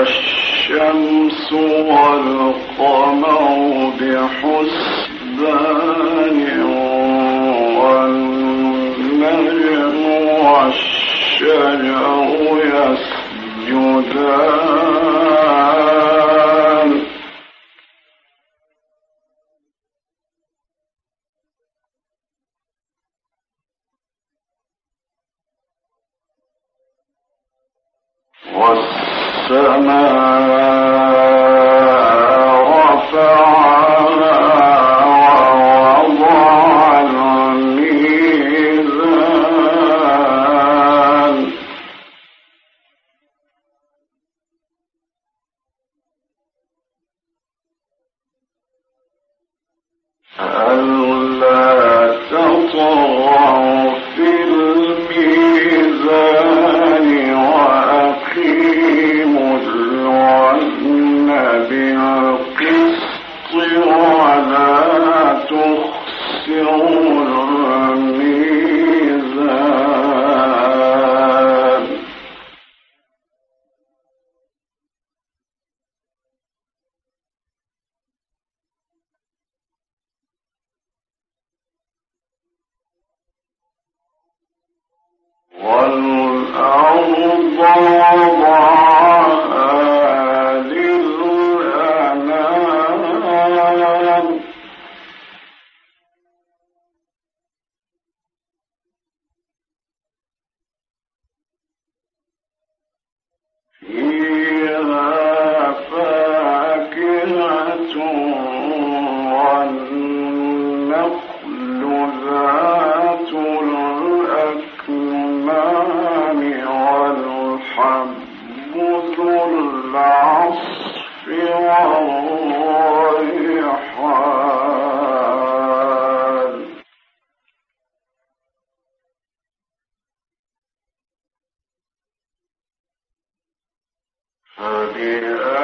والشمس والقمر بحسبان والنجم والشجر يسجدان والأرض فبأي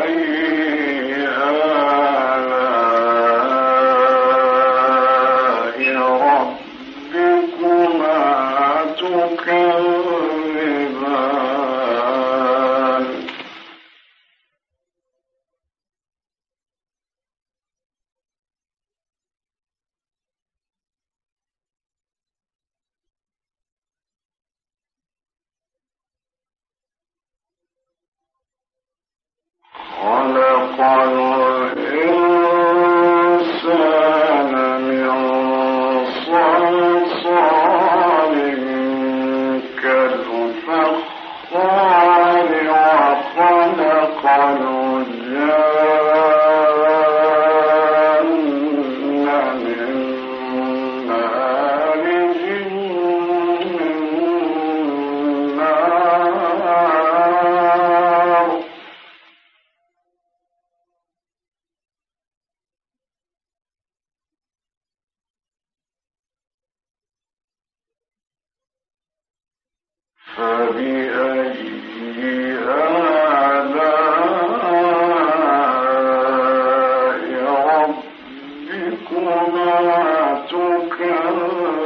ربكما تكذبان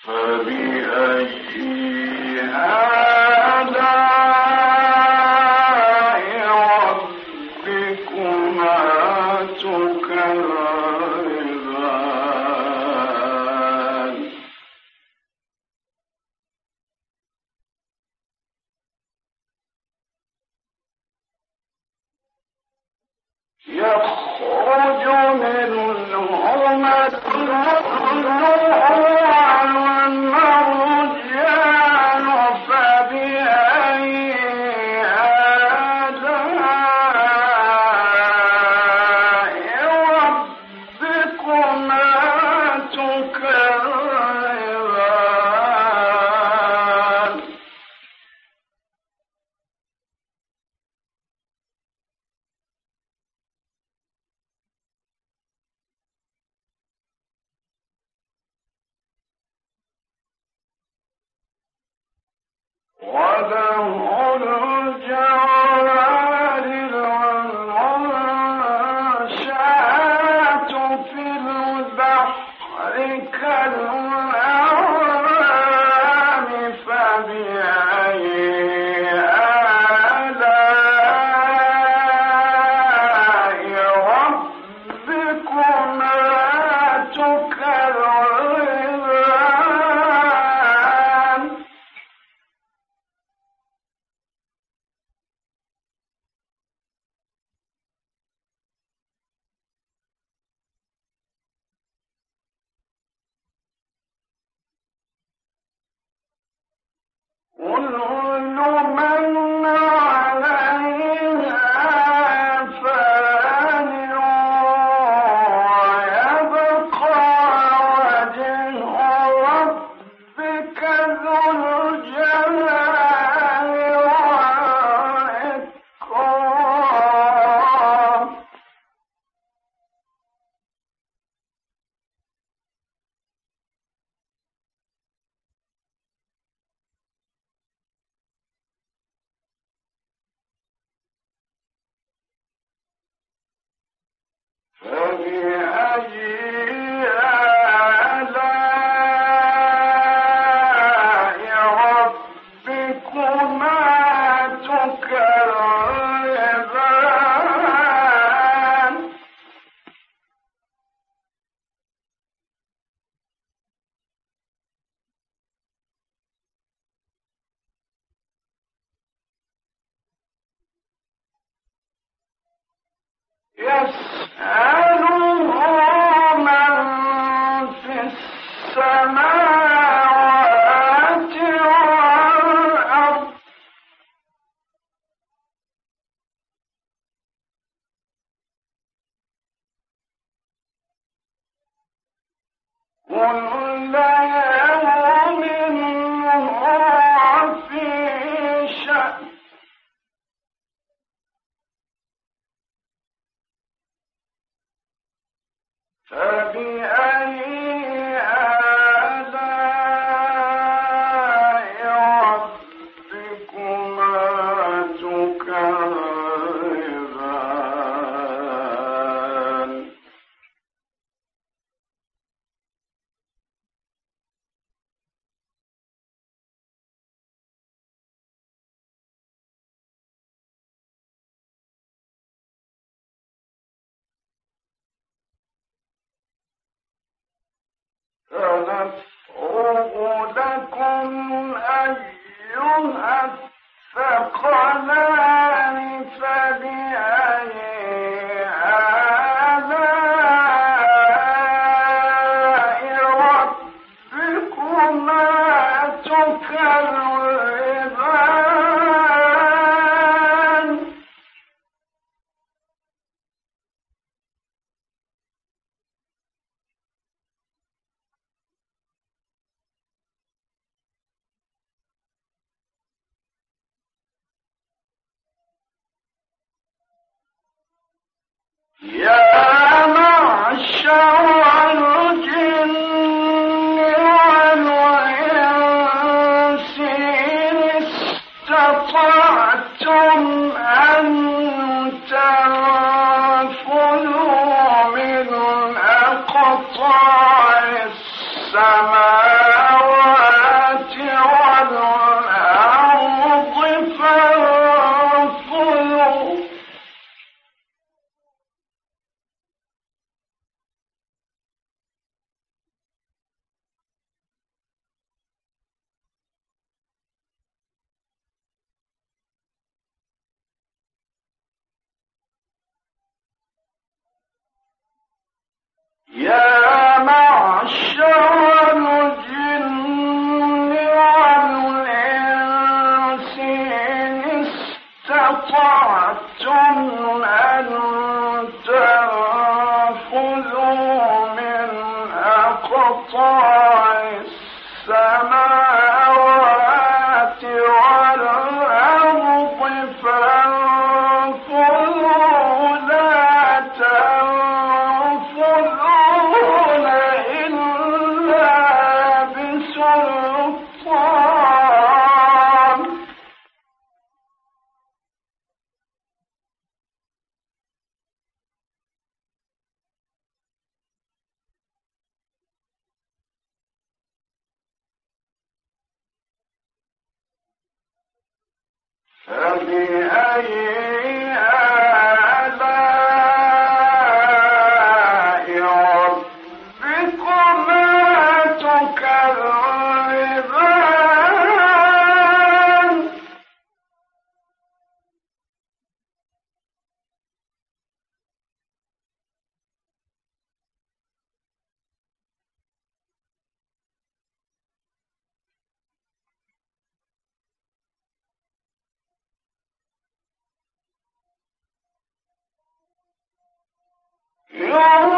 فبأي Yes فبأي جُنُّ Amen. Yeah.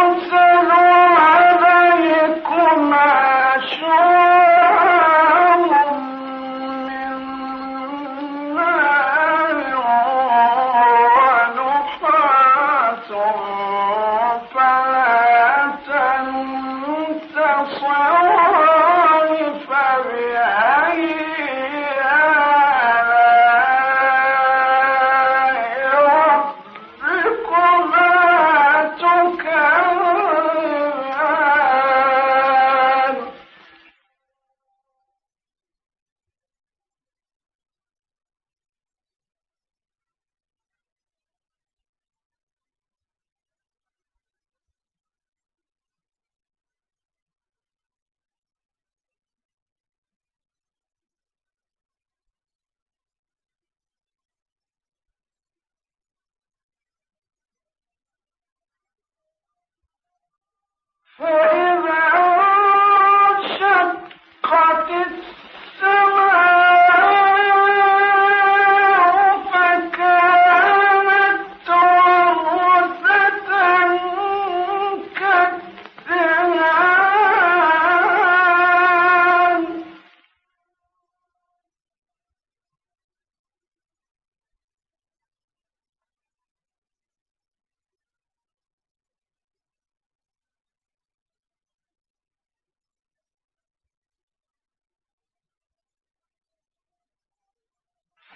forever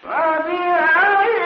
فبأي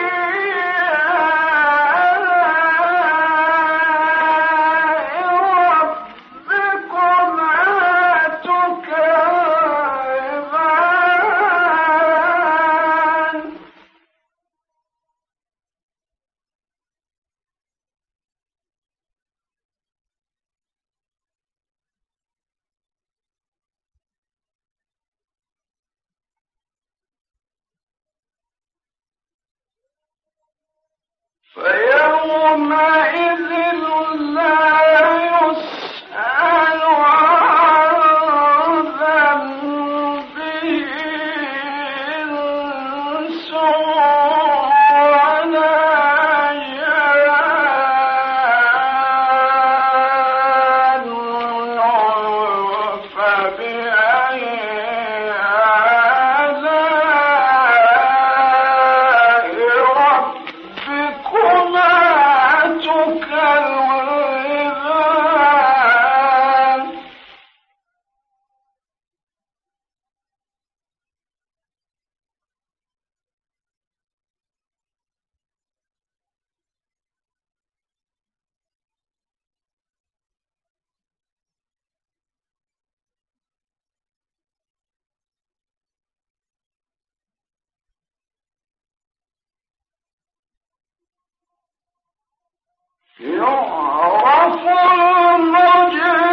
يعرف المجرم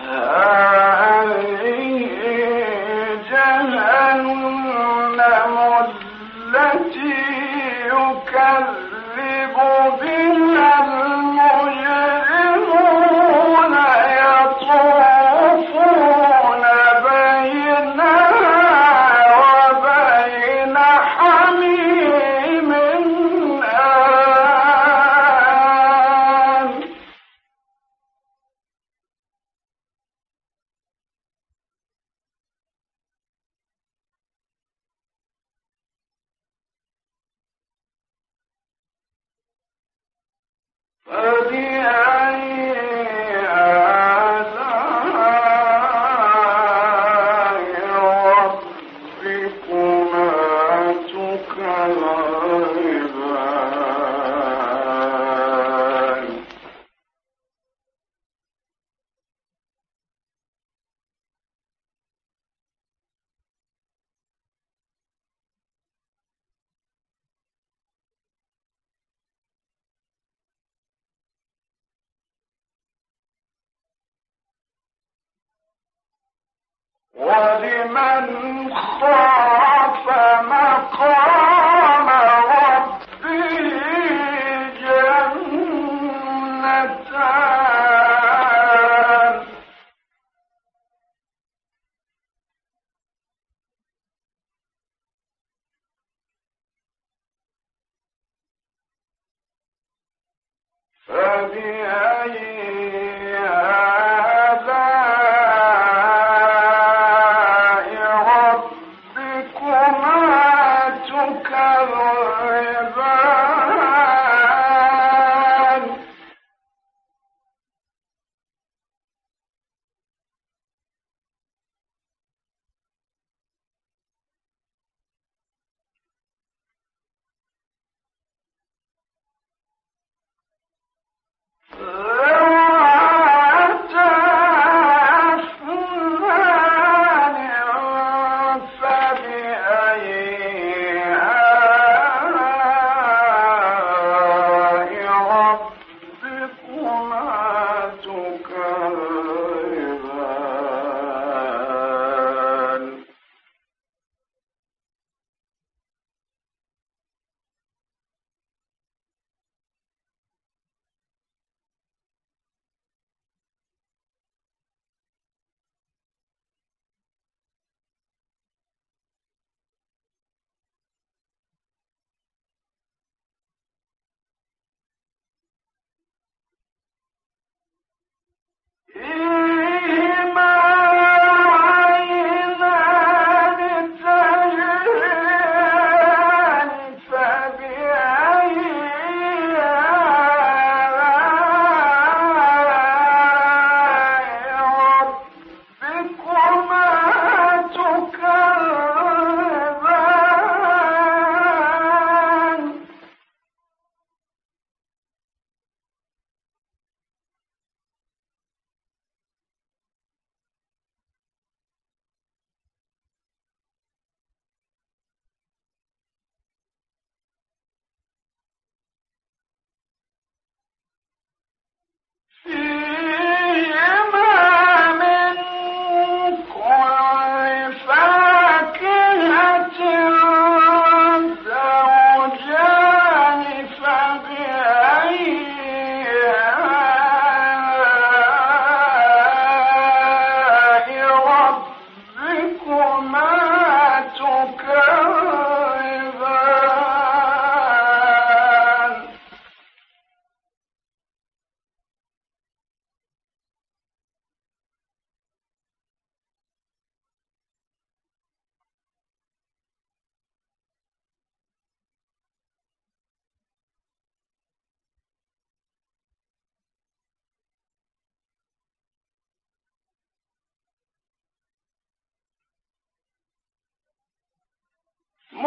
Uh, ولمن خاف مقام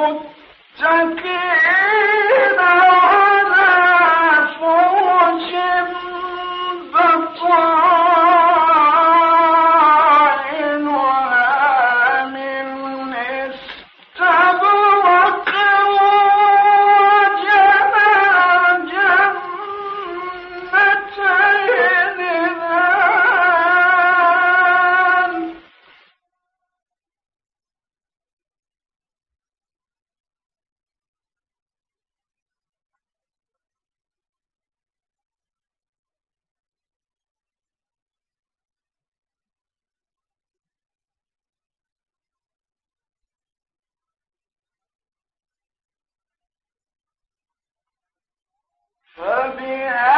يشركون فبأي